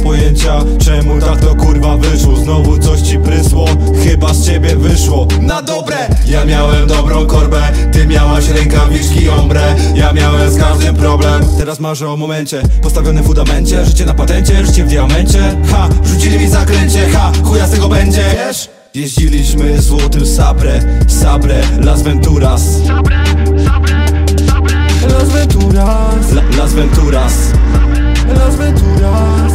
pojęcia Czemu tak to kurwa wyszło? Znowu coś ci prysło? Chyba z ciebie wyszło. Na dobre! Ja miałem dobrą korbę Ty miałaś rękawiczki ombre. Ja miałem z każdym problem. Teraz marzę o momencie Postawionym fundamencie. Życie na patencie, życie w diamencie. Ha, rzucili mi zakręcie Ha, chuja z tego będzie. Wiesz? Jeździliśmy złotym Sabre Sabre, Las Venturas. Las Venturas. La, Las Venturas. Las Venturas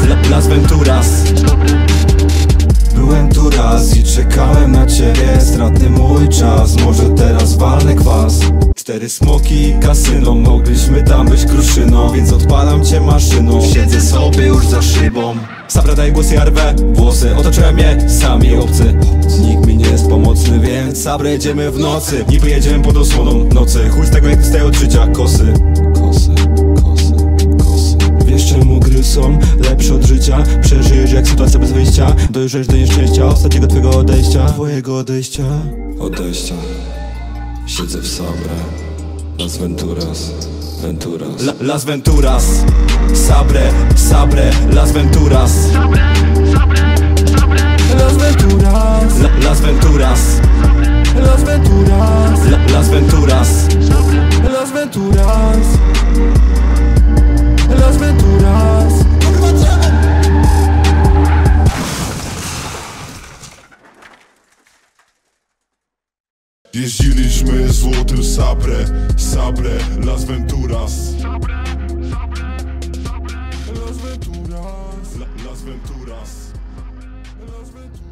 Cztery smoki i kasyno. Mogliśmy tam być kruszyną Więc odpalam cię maszyną Siedzę sobie już za szybą. Sabra daj głos ja rwę Włosy. Otoczyłem je sami obcy. Nikt mi nie jest pomocny, więc Sabre jedziemy w nocy. Niby jedziemy pod osłoną nocy. Chuj z tego jak dostaję od życia kosy. Kosy, kosy, kosy. Wiesz czemu gry są lepsze od życia? Przeżyjesz jak sytuacja bez wyjścia. Dojrzesz do nieszczęścia. Ostatniego twojego odejścia. Twojego odejścia. Odejścia Siedzę w Sabre. Las Venturas. Venturas. La, Las Venturas. Sabre, Sabre, Las Venturas. Las Venturas. La, Las Venturas. Las Venturas. La, Las Venturas. Las Venturas Jeździliśmy złotym Sabre, Sabre, Las Venturas. Las Venturas, La, Las Venturas. Las Venturas